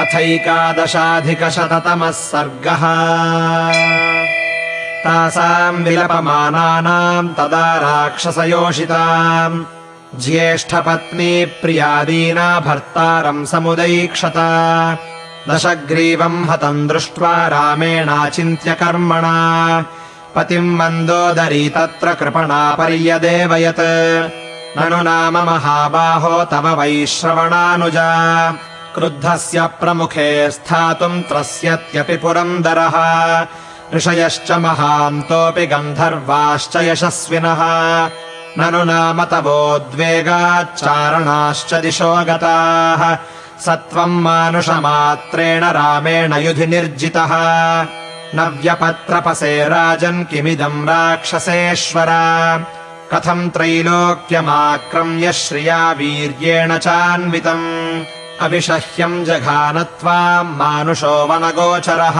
अथैकादशाधिकशततमः सर्गः। तासाम् विलपमानानाम् तदा राक्षसयोषिताम्। ज्येष्ठपत्नी प्रियादीना भर्तारम् समुदैक्षत दशग्रीवम् हतम् दृष्ट्वा रामेणाचिन्त्य कर्मणा पतिम् मन्दोदरी तत्र कृपणा पर्यदेवयत् ननु नाम महाबाहो तव वैश्रवणानुजा क्रुद्धस्य प्रमुखे स्थातुम् त्रस्यत्यपि पुरन्दरः ऋषयश्च महान्तोऽपि गन्धर्वाश्च यशस्विनः। ननु नाम तवोद्वेगाच्चारणाश्च दिशो गताः। स त्वम् मानुषमात्रेण रामेण युधि निर्जितः। नव्यपत्रपसे राजन् किमिदम् राक्षसेश्वर। कथम् त्रैलोक्यमाक्रम्य श्रिया वीर्येण चान्वितम् अविषह्यम् जघानत्वाम् मानुषो वनगोचरः।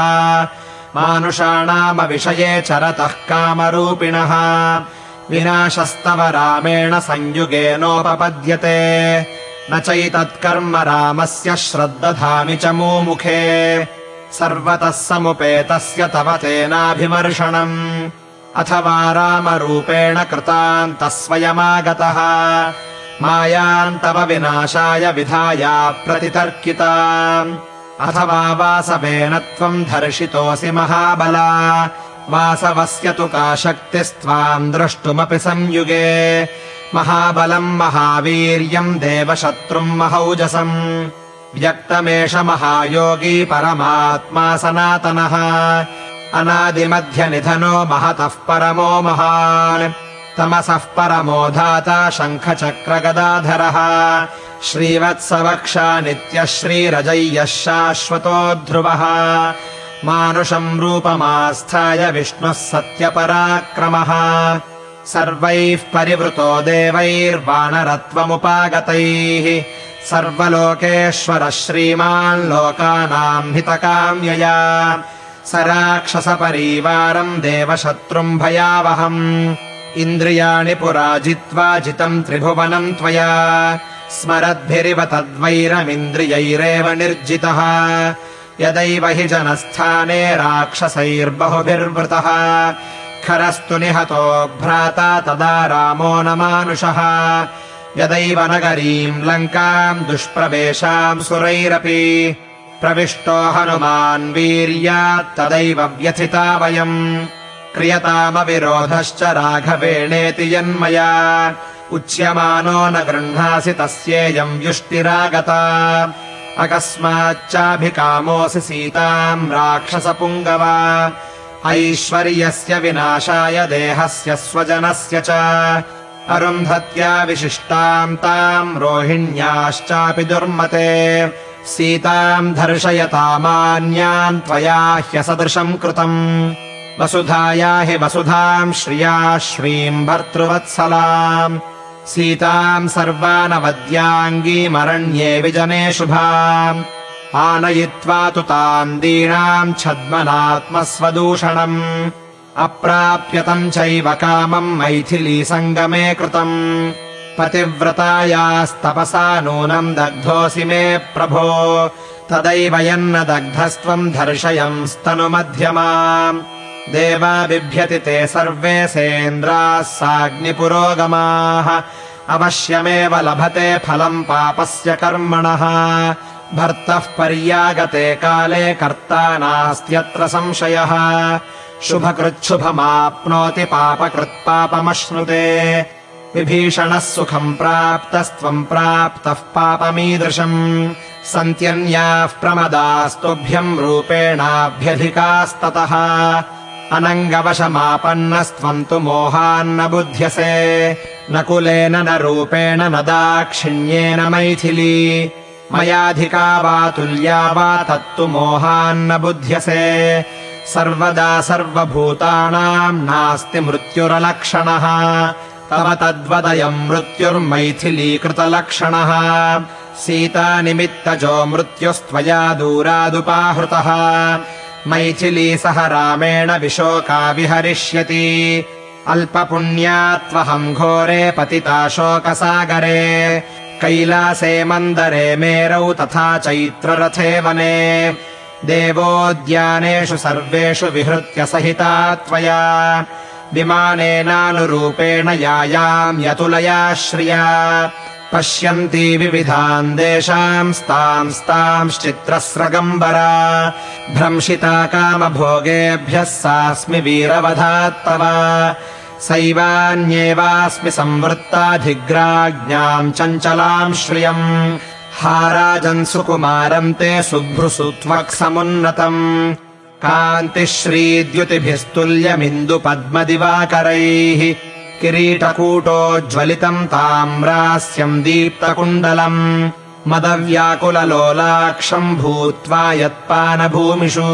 मानुषाणामविषये चरतः कामरूपिणः। विनाशस्तव रामेण संयुगेनोपपद्यते न चैतत्कर्म रामस्य श्रद्दधामि च मुमुखे। सर्वतः समुपेतस्य तव तेनाभिमर्शणम् अथवा रामरूपेण कृतान्तस्वयमागतः मायाम् तव विनाशाय विधाया प्रतितर्किता। अथवा वासवेन त्वम् धर्षितोऽसि महाबला। वासवस्य तु का शक्तिस्त्वाम् द्रष्टुमपि संयुगे। महाबलम् महावीर्यम् देवशत्रुम् महौजसम्। व्यक्तमेष महायोगी परमात्मा सनातनः। अनादिमध्यनिधनो महतः परमो महान् तमसः परमो धाता शङ्खचक्रगदाधरः। श्रीवत्सवक्षा नित्यः श्रीरजय्यः शाश्वतो ध्रुवः। मानुषम् रूपमास्थाय विष्णुः सत्यपराक्रमः। सर्वैः परिवृतो देवैर्वानरत्वमुपागतैः। सर्वलोकेश्वरः श्रीमान् लोकानाम् हितकाम्यया। स राक्षसपरीवारम् देवशत्रुम् भयावहम् इन्द्रियाणि पुरा जित्वा जितम् त्रिभुवनम् त्वया। स्मरद्भिरिव तद्वैरमिन्द्रियैरेव निर्जितः। यदैव हि जनस्थाने राक्षसैर्बहुभिर्वृतः। खरस्तु निहतो भ्राता तदा रामो न मानुषः। यदैव नगरीम् लङ्काम् दुष्प्रवेशाम् सुरैरपि। प्रविष्टो हनुमान् वीर्यात् तदैव व्यथिता वयम् क्रियतामविरोधश्च राघवेणेति यन्मया। उच्यमानो न गृह्णासि तस्येयम् युष्टिरागता। अकस्माच्चाभिकामोऽसि सीताम् राक्षसपुङ्गवा। ऐश्वर्यस्य विनाशाय देहस्य स्वजनस्य च। अरुन्धत्या विशिष्टाम् ताम् रोहिण्याश्चापि दुर्मते। सीताम् दर्शयतामान्याम् त्वया ह्यसदृशम् कृतम् वसुधाया हि वसुधाम् श्रिया श्रीम् भर्तृवत्सलाम्। सीताम् सर्वानवद्याङ्गीमरण्ये विजने शुभाम्। आनयित्वा तु ताम् दीनाम् छद्मनात्मस्वदूषणम्। अप्राप्यतम् चैव कामम् मैथिली सङ्गमे कृतम्। पतिव्रतायास्तपसा नूनम् दग्धोऽसि मे प्रभो। तदैव यन्न दग्धस्त्वम् दर्शयंस्तनुमध्यमा देवा बिभ्यति ते सर्वे सेन्द्राः साग्निपुरोगमाः। अवश्यमेव लभते फलम् पापस्य कर्मणः। भर्तः पर्यागते काले कर्ता नास्त्यत्र संशयः। शुभकृच्छुभमाप्नोति पापकृत्पापमश्नुते। विभीषणः सुखम् प्राप्तस्त्वम् प्राप्तः पापमीदृशम्। सन्त्यन्याः प्रमदास्तुभ्यम् रूपेणाभ्यधिकास्ततः अनङ्गवशमापन्नस्त्वम् तु मोहान्न बुध्यसे। न कुलेन न रूपेण न दाक्षिण्येन मैथिली। मयाधिका वा तुल्या वा तत्तु मोहान्न बुध्यसे। सर्वदा सर्वभूतानाम् नास्ति मृत्युरलक्षणः। तव तद्वदयम् मृत्युर्मैथिलीकृतलक्षणः। सीतानिमित्तजो मृत्युस्त्वया दूरादुपाहृतः मैथिली सह रामेण विशोका विहरिष्यति। अल्पपुण्यात्वहम् घोरे पतिता शोकसागरे। कैलासे मन्दरे मेरौ तथा चैत्ररथे वने। देवोद्यानेषु सर्वेषु विहृत्य सहिता त्वया। विमानेनानुरूपेण यायाम् यतुलया श्रिया पश्यन्ती विविधान् देशांस्तांस्तांश्चित्रस्रगम्बरा। भ्रंशिता कामभोगेभ्यः सास्मि वीरवधात्तव। सैवान्येवास्मि संवृत्ताधिग्राज्ञाम् चञ्चलाम् श्रियम्। हाराजन् सुकुमारम् ते सुभ्रुसुत्वक्समुन्नतम् कान्तिश्रीद्युतिभिस्तुल्यमिन्दुपद्मदिवाकरैः किरीटकूटोज्ज्वलितम् ताम्रास्यम् दीप्तकुण्डलम् मदव्याकुललोलाक्षम् भूत्वा यत्पानभूमिषु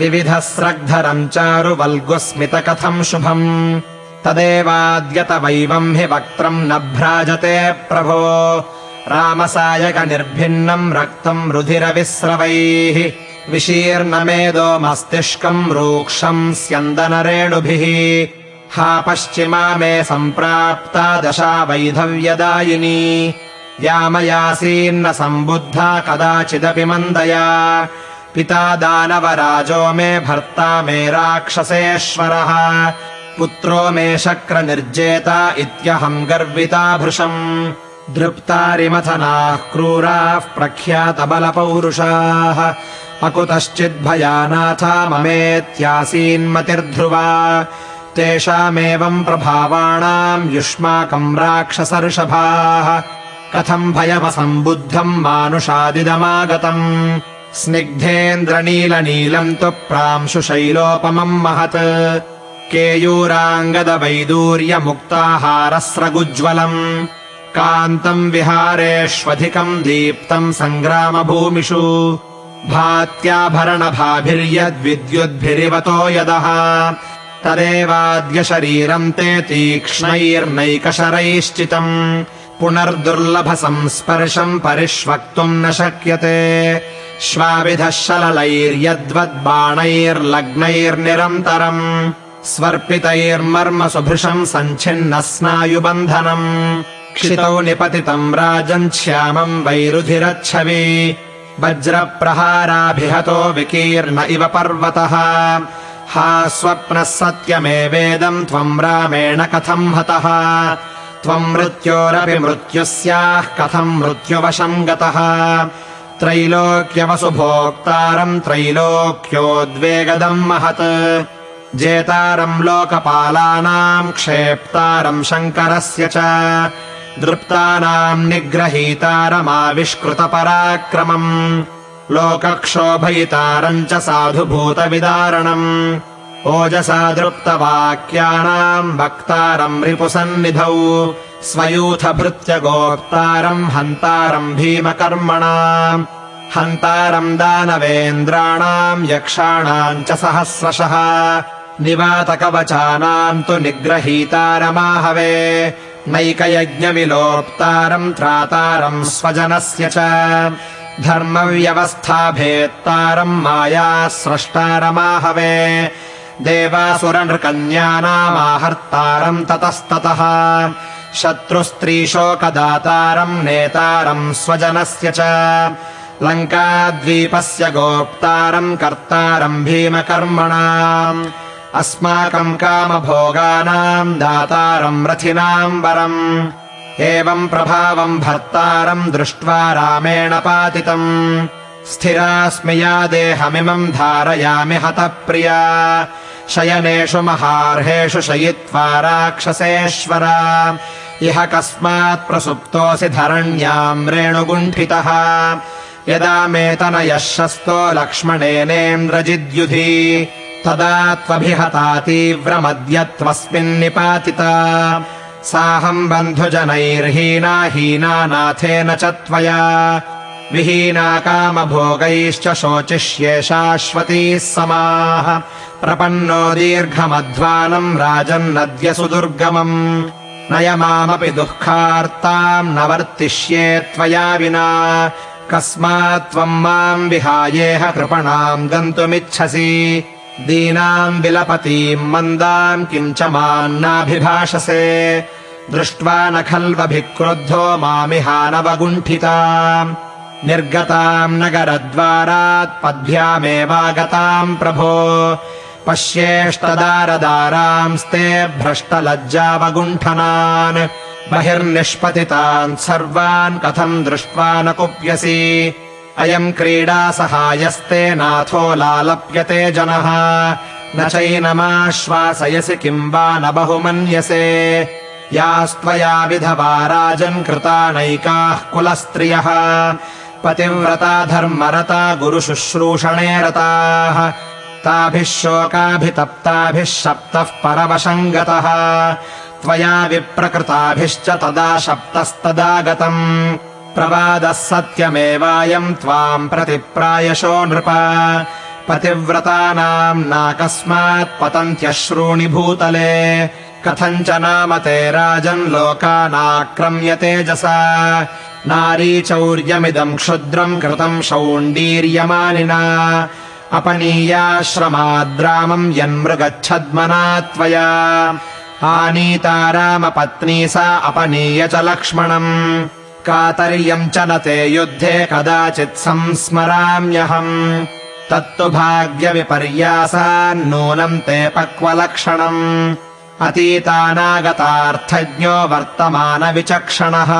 विविधस्रग्धरम् चारु वल्गुस्मितकथम् शुभम् तदेवाद्यतवैवम् हि वक्त्रम् न भ्राजते प्रभो रामसायकनिर्भिन्नम् रक्तम् रुधिरविस्रवैः विशीर्णमेदो मस्तिष्कम् रूक्षम् स्यन्दनरेणुभिः हा पश्चिमा मे सम्प्राप्ता दशा वैधव्यदायिनी। यामयासीन्न सम्बुद्धा कदाचिदपि मन्दया। पिता दानवराजो मे भर्ता मे राक्षसेश्वरः। पुत्रो मे शक्रनिर्जेता इत्यहम् गर्विता भृशम्। दृप्तारिमथनाः क्रूराः प्रख्यातबलपौरुषाः। अकुतश्चिद्भयानाथा ममेत्यासीन्मतिर्ध्रुवा तेषामेवम् प्रभावाणाम् युष्माकम् राक्षसर्षभाः। कथम् भयमसम्बुद्धम् मानुषादिदमागतम्। स्निग्धेन्द्रनीलनीलम् तु प्रांशुशैलोपमम् महत्। केयूराङ्गदवैदूर्यमुक्ताहारस्रगुज्ज्वलम्। कान्तम् विहारेष्वधिकम् दीप्तम् सङ्ग्रामभूमिषु। भात्याभरणभाभिर्यद्विद्युद्भिरिवतो यदः तदेवाद्यशरीरम् ते तीक्ष्णैर्नैकशरैश्चितम् पुनर्दुर्लभसंस्पर्शम् परिष्वक्तुम् न शक्यते। श्वाविधः शललैर्यद्वद्बाणैर्लग्नैर्निरन्तरम् स्वर्पितैर्मर्मसुभृशम् सञ्छिन्नः स्नायुबन्धनम् क्षितौ निपतितम् राजन् श्यामम् वैरुधिरच्छवि। वज्रप्रहाराभिहतो विकीर्ण इव पर्वतः हा स्वप्नः सत्यमेवेदम् त्वम् रामेण कथम् हतः? त्वम् मृत्योरपि मृत्युस्याः कथम् मृत्युवशम् गतः? त्रैलोक्यवसुभोक्तारम् त्रैलोक्योद्वेगदम् महत्। जेतारम् लोकपालानाम् क्षेप्तारम् शङ्करस्य च। दृप्तानाम् निग्रहीतारमाविष्कृतपराक्रमम् लोकक्षोभयितारम् च साधुभूतविदारणम् ओजसा दृप्तवाक्यानाम् वक्तारम् रिपुसन्निधौ स्वयूथभृत्यगोप्तारम् हन्तारम् भीमकर्मणा हन्तारम् दानवेन्द्राणाम् यक्षाणाम् च सहस्रशः निवातकवचानाम् तु निग्रहीतारमाहवे नैकयज्ञविलोप्तारम् त्रातारम् स्वजनस्य च धर्मव्यवस्थाभेत्तारम् माया स्रष्टारमाहवे। देवासुरनृकन्यानामाहर्तारम् ततस्ततः। शत्रुस्त्रीशोकदातारम् नेतारम् स्वजनस्य च। लङ्काद्वीपस्य गोप्तारम् कर्तारम् भीमकर्मणा। अस्माकम् कामभोगानाम् दातारम् रथिनाम् वरम् एवम् प्रभावम् भर्तारम् दृष्ट्वा रामेण पातितम्। स्थिरास्मि या देहमिमम् धारयामि हतप्रिया। शयनेषु महार्हेषु शयित्वा राक्षसेश्वरा। इह कस्मात् प्रसुप्तोऽसि धरण्याम् रेणुगुण्ठितः। यदा मे तनयः शस्तो लक्ष्मणेनेन्द्रजिद्युधि तदा त्वभिहता तीव्रमद्य त्वस्मिन्निपातिता साहम् बन्धुजनैर्हीना हीना नाथेन च त्वया। विहीना कामभोगैश्च शोचिष्ये शाश्वतीः समाः। प्रपन्नो दीर्घमध्वानम् राजन्नद्य सुदुर्गमम्। नय मामपि दुःखार्ताम् न वर्तिष्ये त्वया विना। कस्मात् त्वम् माम् विहायेह कृपणाम् गन्तुमिच्छसि। दीनाम् विलपतीम् मन्दाम् किञ्च मान्नाभिभाषसे दृष्ट्वा न खल्वभिक्रुद्धो मामिहानवगुण्ठिता निर्गताम् नगरद्वारात् पद्भ्यामेवागताम् प्रभो। पश्येष्टदारदारांस्ते भ्रष्टलज्जावगुण्ठनान्। बहिर्निष्पतितान् सर्वान् कथम् दृष्ट्वा न कुप्यसि। अयम् क्रीडासहायस्ते नाथो लालप्यते जनः। न चैनमाश्वासयसि किम् वा न बहुमन्यसे यास्त्वया विधवा राजन् कृता नैकाः कुलस्त्रियः। पतिव्रता धर्मरता गुरुशुश्रूषणे रताः। ताभिः शोकाभितप्ताभिः शप्तः परवशम् गतः त्वया विप्रकृताभिश्च तदा शप्तस्तदा गतम् प्रवादः सत्यमेवायम् त्वाम् प्रतिप्रायशो नृप। पतिव्रतानाम् नाकस्मात् पतन्त्यश्रूणि भूतले कथञ्च नाम ते राजन् लोकानाक्रम्य तेजसा। नारीचौर्यमिदम् क्षुद्रम् कृतम् शौण्डीर्यमानिना। अपनीयाश्रमाद्रामम् यन्मृगच्छद्मना त्वया। आनीता रामपत्नी सा अपनीय च लक्ष्मणम्। कातर्यम् च न ते युद्धे कदाचित् संस्मराम्यहम्। तत्तु भाग्यविपर्यासान्नूनम् ते पक्वलक्षणम् अतीतानागतार्थज्ञो वर्तमानविचक्षणः।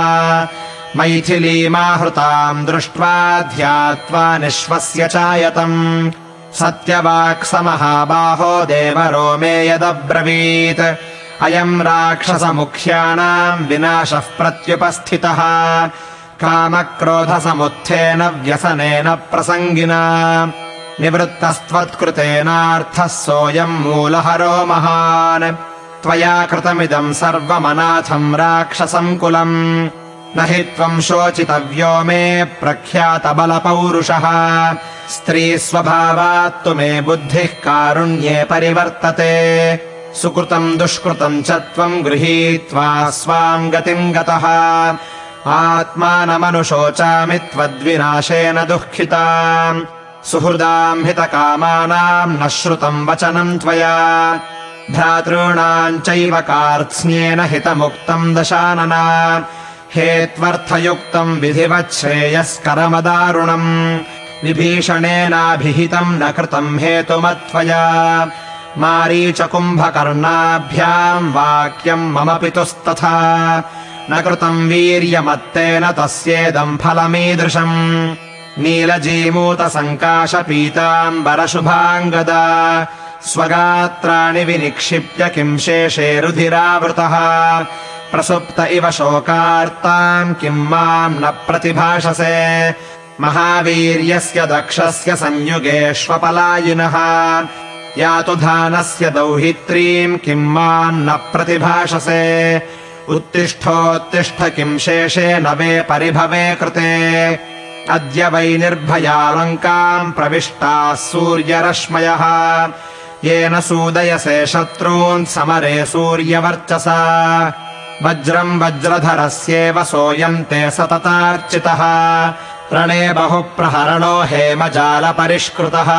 मैथिलीमाहृताम् दृष्ट्वा ध्यात्वा निःश्वस्य चायतम्। सत्यवाक्समहाबाहो देवरो मे यदब्रवीत्। अयम् राक्षसमुख्यानाम् विनाशः प्रत्युपस्थितः। कामक्रोधसमुत्थेन व्यसनेन प्रसङ्गिना। निवृत्तस्त्वत्कृतेनार्थः सोऽयम् मूलहरो महान् त्वया कृतमिदम् सर्वमनाथम् राक्षसम् कुलम् न हि त्वम् शोचितव्यो मे प्रख्यातबलपौरुषः। स्त्रीस्वभावात्तु मे बुद्धिः कारुण्ये परिवर्तते। सुकृतम् दुष्कृतम् च त्वम् गृहीत्वा स्वाम् गतिम् गतः। आत्मानमनुशोचामि त्वद्विनाशेन दुःखिता। सुहृदाम् हितकामानाम् न श्रुतम् वचनम् त्वया भ्रातॄणाम् चैव कार्त्स्न्येन हितमुक्तम् दशानना। हे त्वर्थयुक्तम् विधिवच्छ्रेयस्करमदारुणम्। विभीषणेनाभिहितम् न कृतम् हेतुमत्वया मारीचकुम्भकर्णाभ्याम् वाक्यम् मम पितुस्तथा। न कृतम् वीर्यमत्तेन तस्येदम् फलमीदृशम्। नीलजीमूतसङ्काशपीताम्बरशुभाङ्गदा स्वगात्राणि विनिक्षिप्य किम् शेषे रुधिरावृतः। प्रसुप्त इव शोकार्ताम् किम् माम् न प्रतिभाषसे। महावीर्यस्य दक्षस्य संयुगेष्वपलायिनः यातु धानस्य दौहित्रीम् किम् माम् न प्रतिभाषसे। उत्तिष्ठोत्तिष्ठ किम् शेषे न वे परिभवे कृते। अद्य वै निर्भयालङ्काम् प्रविष्टाः सूर्यरश्मयः येन सूदयसे शत्रून् समरे सूर्यवर्चसा। वज्रम् वज्रधरस्येव सोऽयम् ते सततार्चितः। रणे बहुप्रहरणो हेमजालपरिष्कृतः।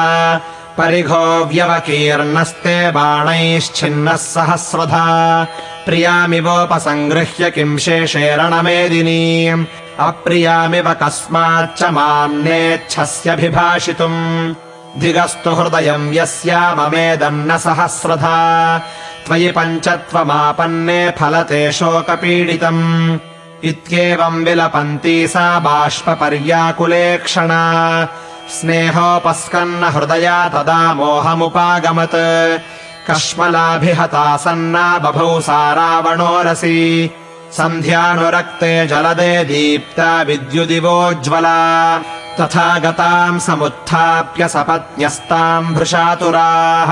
परिघो व्यवकीर्णस्ते बाणैश्छिन्नः सहस्रधा। प्रियामिवोपसङ्गृह्य किम् शेषे रणमेदिनी अप्रियामिव कस्माच्च माम् नेच्छस्यभिभाषितुम् धिगस्तु हृदयम् यस्या ममेदन्न सहस्रधा। त्वयि पञ्चत्वमापन्ने फलते शोकपीडितम्। इत्येवम् विलपन्ती सा बाष्पपर्याकुलेक्षणा स्नेहोपस्कन्न हृदया तदा मोहमुपागमत्। कश्मलाभिहता सन्ना बभौ सा रावणोरसि। सन्ध्यानुरक्ते जलदे दीप्ता विद्युदिवोज्ज्वला तथा गताम् समुत्थाप्य सपत्न्यस्ताम् भृशातुराः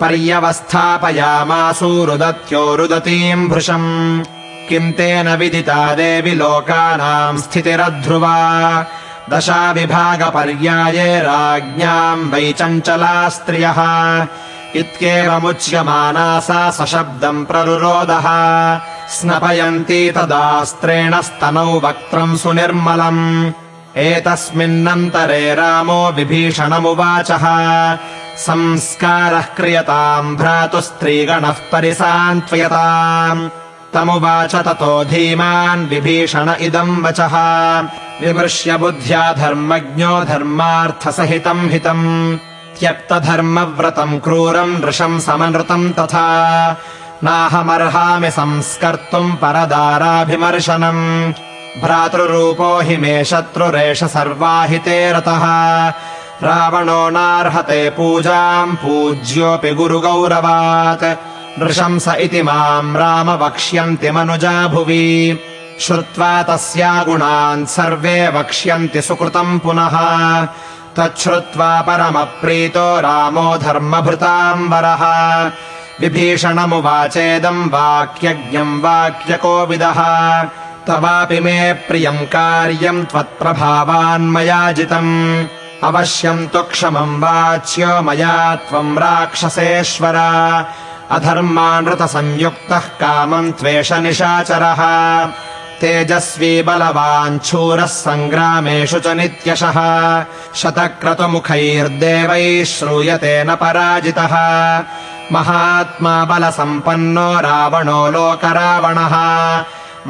पर्यवस्थापयामासु रुदत्यो रुदतीम् भृशम् किम् तेन विदिता देवि लोकानाम् स्थितिरध्रुवा दशाविभागपर्याये राज्ञाम् वै चञ्चला स्त्रियः इत्येवमुच्यमाना सा सशब्दम् प्ररुरोदः स्नपयन्ती तदास्त्रेण स्तनौ वक्त्रम् सुनिर्मलम् एतस्मिन्नन्तरे रामो विभीषणमुवाचः। संस्कारः क्रियताम् भ्रातुस्त्रीगणः परिसान्त्वयताम्। तमुवाच ततो धीमान् विभीषण इदम् वचः। विमृश्य बुद्ध्या धर्मज्ञो धर्मार्थसहितम् हितम्। त्यक्तधर्मव्रतम् क्रूरम् नृशम् समनृतम् तथा। नाहमर्हामि संस्कर्तुम् परदाराभिमर्शनम् भ्रातृरूपो हि मे शत्रुरेष सर्वाहिते रतः। रावणो नार्हते पूजाम् पूज्योऽपि गुरुगौरवात्। नृशंस इति माम् राम वक्ष्यन्ति मनुजा भुवि। श्रुत्वा तस्या गुणान् सर्वे वक्ष्यन्ति सुकृतम् पुनः। तच्छ्रुत्वा परमप्रीतो रामो धर्मभृताम्बरः। विभीषणमुवाचेदम् वाक्यज्ञम् वाक्यकोविदः तवापि मे प्रियम् कार्यम् त्वत्प्रभावान्मयाजितम् अवश्यम् तु क्षमम् वाच्यो मया त्वम् राक्षसेश्वर। अधर्मानृतसंयुक्तः कामम् त्वेष निशाचरः। तेजस्वी बलवान् शूरः सङ्ग्रामेषु च नित्यशः। शतक्रतुमुखैर्देवैः श्रूयते न पराजितः। महात्मा बलसम्पन्नो रावणो लोकरावणः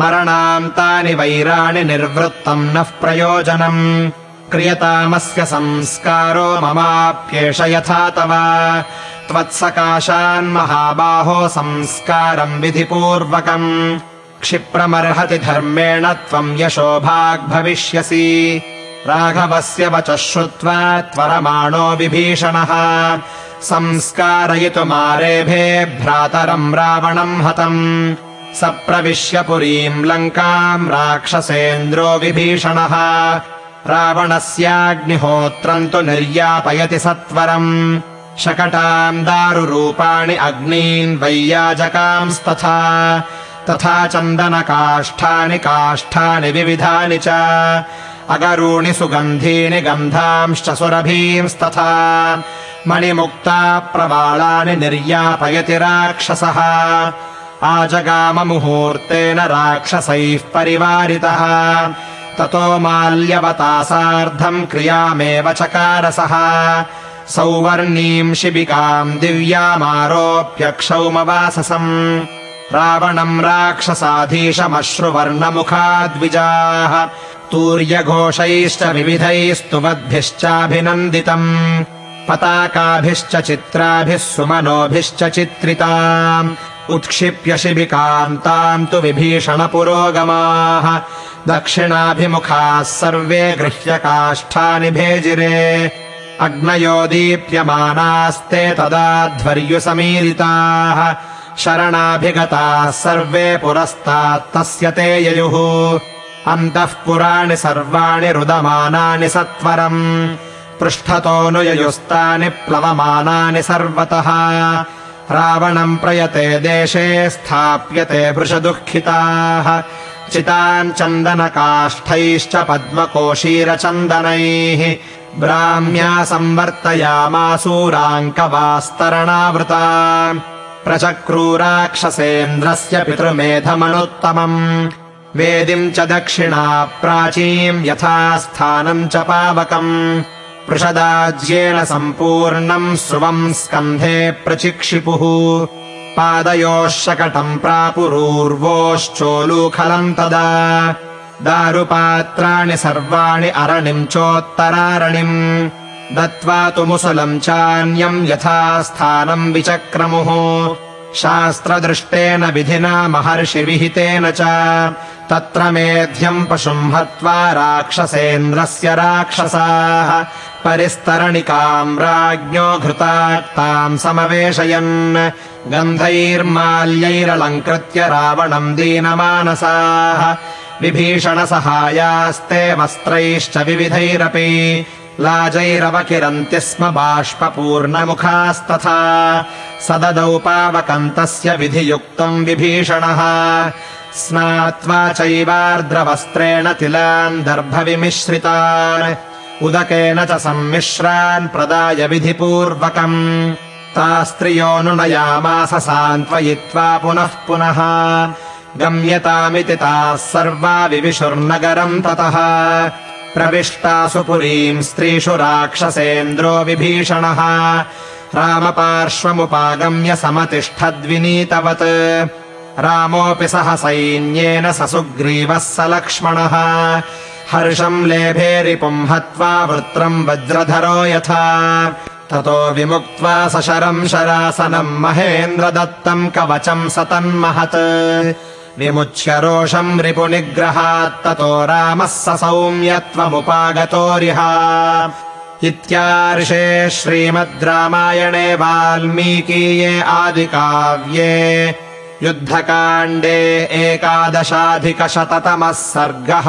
मरणाम् तानि वैराणि निर्वृत्तम् नः प्रयोजनम्। क्रियतामस्य संस्कारो ममाप्येष यथा तव। त्वत्सकाशान्महाबाहो संस्कारम् विधिपूर्वकम्। क्षिप्रमर्हति धर्मेण त्वम् यशोभाग्भविष्यसि राघवस्य वचः श्रुत्वा त्वरमाणो विभीषणः। संस्कारयितुमारेभे भ्रातरम् रावणम् हतम् स प्रविश्य पुरीम् लङ्काम् राक्षसेन्द्रो विभीषणः। रावणस्याग्निहोत्रम् तु निर्यापयति सत्वरम्। शकटाम् दारुरूपाणि अग्नीन् वैयाजकांस्तथा। तथा चन्दनकाष्ठानि काष्ठानि विविधानि च। अगरूणि सुगन्धीनि गन्धांश्च सुरभींस्तथा। मणिमुक्ता प्रबालानि निर्यापयति राक्षसः आजगाममुहूर्तेन राक्षसैः परिवारितः। ततो माल्यवता सार्धम् क्रियामेव चकारसः। सौवर्णीम् शिबिकाम् दिव्यामारोप्यक्षौमवाससम् रावणम् राक्षसाधीशमश्रुवर्णमुखाद्विजाः। तूर्यघोषैश्च विविधैस्तुवद्भिश्चाभिनन्दितम् पताकाभिश्च चित्राभिः सुमनोभिश्च चित्रिताम् उत्क्षिप्य शिबिकाम् ताम् तु विभीषणपुरोगमाः। दक्षिणाभिमुखाः सर्वे गृह्यकाष्ठानि भेजिरे। अग्नयो दीप्यमानास्ते तदा ध्वर्युसमीरिताः। शरणाभिगताः सर्वे पुरस्तात्तस्य ते ययुः। अन्तः पुराणि सर्वाणि रुदमानानि सत्वरम्। पृष्ठतोऽनुययुस्तानि प्लवमानानि सर्वतः रावणम् प्रयते देशे स्थाप्यते वृषदुःखिताः। चिताम् चन्दनकाष्ठैश्च पद्मकोशीरचन्दनैः। ब्राह्म्या संवर्तयामासूराङ्कवास्तरणावृता प्रचक्रूराक्षसेन्द्रस्य पितृमेधमनुत्तमम्। वेदिम् च दक्षिणा प्राचीम् यथा स्थानम् च पावकम् पृषदाज्येन सम्पूर्णम् स्रुवम् स्कन्धे प्रचिक्षिपुः। पादयोः शकटम् प्रापुरूर्वोश्चोलूखलम् तदा। दारुपात्राणि सर्वाणि अरणिम् चोत्तरारणिम्। दत्त्वा तु मुसलम् चान्यम् यथा स्थानम् विचक्रमुः। शास्त्रदृष्टेन विधिना महर्षिविहितेन च। तत्र मेध्यम् पशुम् हत्वा राक्षसेन्द्रस्य राक्षसाः परिस्तरणिकाम् राज्ञो घृताक्ताम् समवेशयन्। गन्धैर्माल्यैरलङ्कृत्य रावणम् दीनमानसाः। विभीषणसहायास्ते वस्त्रैश्च विविधैरपि। लाजैरवकिरन्ति स्म बाष्पपूर्णमुखास्तथा। सददौ पावकम् तस्य विधियुक्तम् विभीषणः। स्नात्वा चैवार्द्रवस्त्रेण तिलान् दर्भविमिश्रितान् उदकेन च सम्मिश्रान् प्रदाय विधिपूर्वकम् तास्त्रियोऽनुनयामास सान्त्वयित्वा पुनः पुनः गम्यतामिति ताः सर्वा विविशुर्नगरम् ततः प्रविष्टासु पुरीम् स्त्रीषु राक्षसेन्द्रो विभीषणः रामपार्श्वमुपागम्य समतिष्ठद्विनीतवत् रामोऽपि सह सैन्येन स सुग्रीवः स लक्ष्मणः हर्षम् लेभे रिपुम् हत्वा वृत्रम् वज्रधरो यथा। ततो विमुक्त्वा सशरम् शरासनम् महेन्द्रदत्तम् कवचम् स तन्महत् विमुच्य रोषम् रिपुनिग्रहात्ततो रामः स सौम्यत्वमुपागतोरिहा। इत्यार्षे श्रीमद् रामायणे वाल्मीकीये आदिकाव्ये युद्धकाण्डे एकादशाधिकशततमः सर्गः